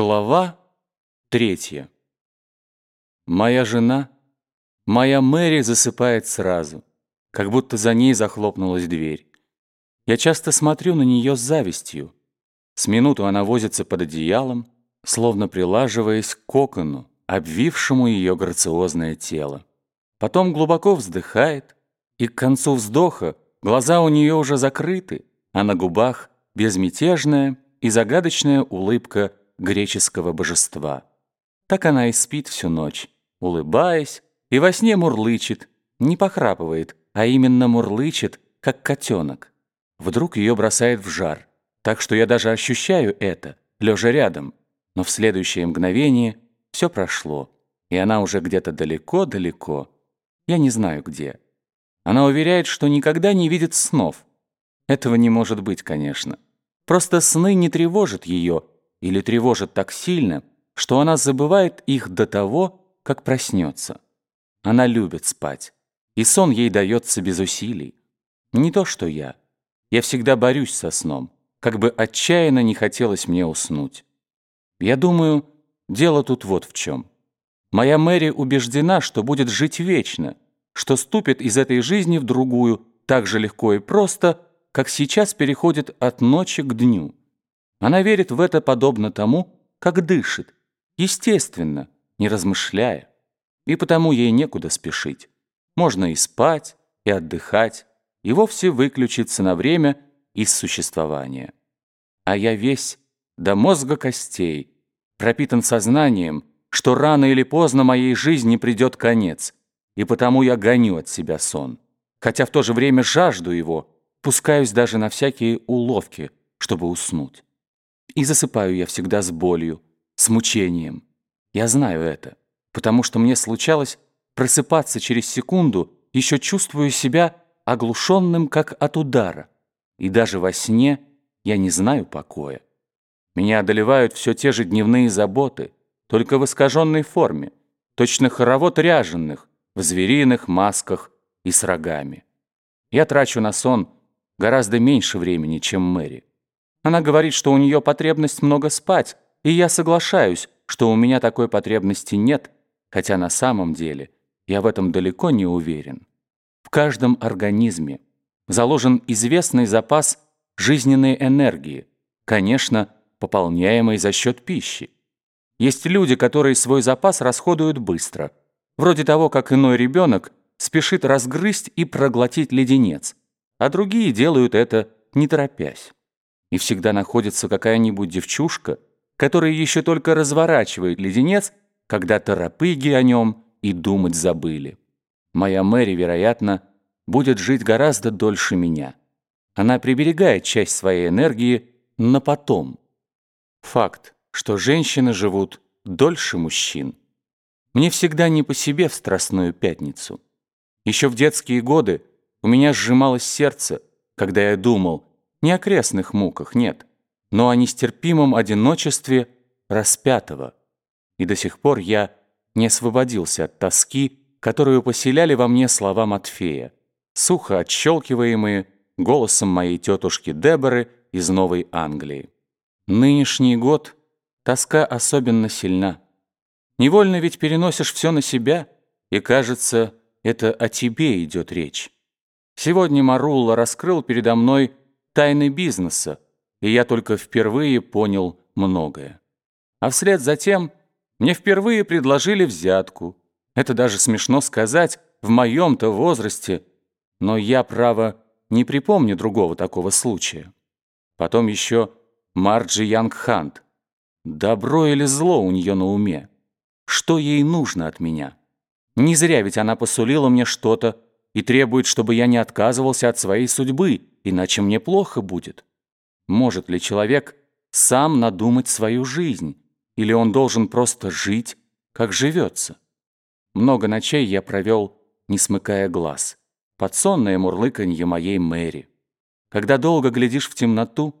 Глава третья. Моя жена, моя Мэри засыпает сразу, как будто за ней захлопнулась дверь. Я часто смотрю на нее с завистью. С минуту она возится под одеялом, словно прилаживаясь к кокону, обвившему ее грациозное тело. Потом глубоко вздыхает, и к концу вздоха глаза у нее уже закрыты, а на губах безмятежная и загадочная улыбка греческого божества. Так она и спит всю ночь, улыбаясь, и во сне мурлычет, не похрапывает, а именно мурлычет, как котенок. Вдруг ее бросает в жар, так что я даже ощущаю это, лежа рядом. Но в следующее мгновение все прошло, и она уже где-то далеко-далеко. Я не знаю где. Она уверяет, что никогда не видит снов. Этого не может быть, конечно. Просто сны не тревожат ее, или тревожит так сильно, что она забывает их до того, как проснется. Она любит спать, и сон ей дается без усилий. Не то, что я. Я всегда борюсь со сном, как бы отчаянно не хотелось мне уснуть. Я думаю, дело тут вот в чем. Моя Мэри убеждена, что будет жить вечно, что ступит из этой жизни в другую так же легко и просто, как сейчас переходит от ночи к дню. Она верит в это подобно тому, как дышит, естественно, не размышляя. И потому ей некуда спешить. Можно и спать, и отдыхать, и вовсе выключиться на время из существования. А я весь до мозга костей, пропитан сознанием, что рано или поздно моей жизни придет конец, и потому я гоню от себя сон. Хотя в то же время жажду его, пускаюсь даже на всякие уловки, чтобы уснуть. И засыпаю я всегда с болью, с мучением. Я знаю это, потому что мне случалось просыпаться через секунду, еще чувствую себя оглушенным, как от удара. И даже во сне я не знаю покоя. Меня одолевают все те же дневные заботы, только в искаженной форме, точно хоровод ряженных, в звериных масках и с рогами. Я трачу на сон гораздо меньше времени, чем Мэри. Она говорит, что у нее потребность много спать, и я соглашаюсь, что у меня такой потребности нет, хотя на самом деле я в этом далеко не уверен. В каждом организме заложен известный запас жизненной энергии, конечно, пополняемый за счет пищи. Есть люди, которые свой запас расходуют быстро, вроде того, как иной ребенок спешит разгрызть и проглотить леденец, а другие делают это не торопясь и всегда находится какая-нибудь девчушка, которая еще только разворачивает леденец, когда торопыги о нем и думать забыли. Моя Мэри, вероятно, будет жить гораздо дольше меня. Она приберегает часть своей энергии на потом. Факт, что женщины живут дольше мужчин. Мне всегда не по себе в Страстную Пятницу. Еще в детские годы у меня сжималось сердце, когда я думал, не окрестных муках, нет, но о нестерпимом одиночестве распятого. И до сих пор я не освободился от тоски, которую поселяли во мне слова Матфея, сухо отщелкиваемые голосом моей тетушки Деборы из Новой Англии. Нынешний год тоска особенно сильна. Невольно ведь переносишь все на себя, и, кажется, это о тебе идет речь. Сегодня Марулла раскрыл передо мной тайны бизнеса, и я только впервые понял многое. А вслед за тем мне впервые предложили взятку. Это даже смешно сказать в моем-то возрасте, но я, право, не припомню другого такого случая. Потом еще Марджи Янг Хант. Добро или зло у нее на уме? Что ей нужно от меня? Не зря ведь она посулила мне что-то и требует, чтобы я не отказывался от своей судьбы, иначе мне плохо будет. Может ли человек сам надумать свою жизнь, или он должен просто жить, как живется? Много ночей я провел, не смыкая глаз, под сонное мурлыканье моей Мэри. Когда долго глядишь в темноту,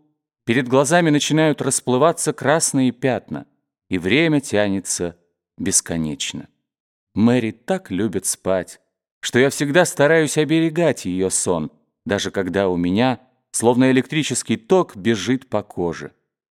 перед глазами начинают расплываться красные пятна, и время тянется бесконечно. Мэри так любит спать, что я всегда стараюсь оберегать ее сон — даже когда у меня, словно электрический ток, бежит по коже.